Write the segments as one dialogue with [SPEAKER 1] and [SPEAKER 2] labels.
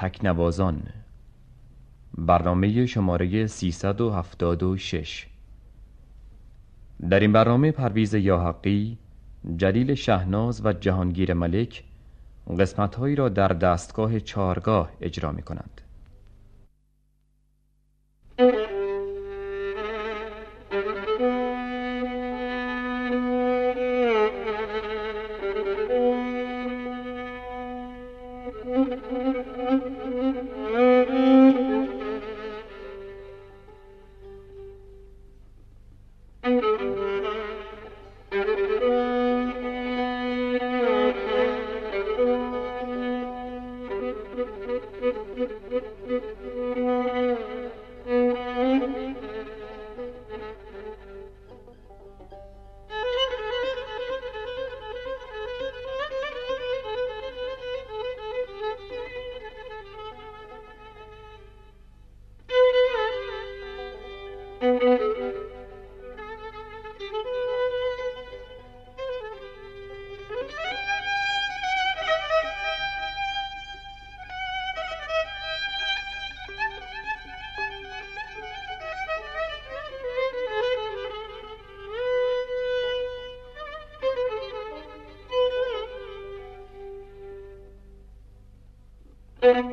[SPEAKER 1] تکنوازان. برنامه شماره 376 در این برنامه پرویز یاحقی جلیل شهناز و جهانگیر ملک قسمتهایی را در دستگاه چارگاه اجرا می کنند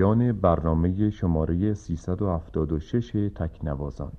[SPEAKER 1] پایان برنامه شماره 376 تکنوازان.